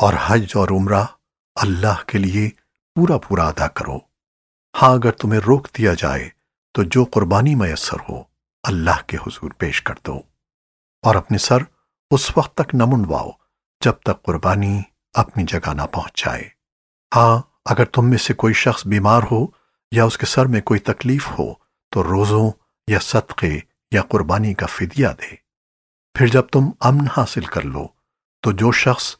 اور حج اور عمرہ اللہ کے لیے پورا پورا ادا کرو۔ ہاں اگر تمہیں روک دیا جائے تو جو قربانی میسر ہو، اللہ کے حضور پیش کر دو۔ اور اپنے سر اس وقت تک نہ منڈواؤ جب تک قربانی اپنی جگہ نہ پہنچ جائے۔ ہاں اگر تم میں سے کوئی شخص بیمار ہو یا اس کے سر میں کوئی تکلیف ہو تو روزوں یا صدقے یا قربانی کا فدیہ دے۔ پھر جب تم امن حاصل کر لو تو جو شخص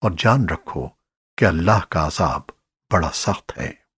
اور جان رکھو کہ اللہ کا عذاب بڑا سخت ہے۔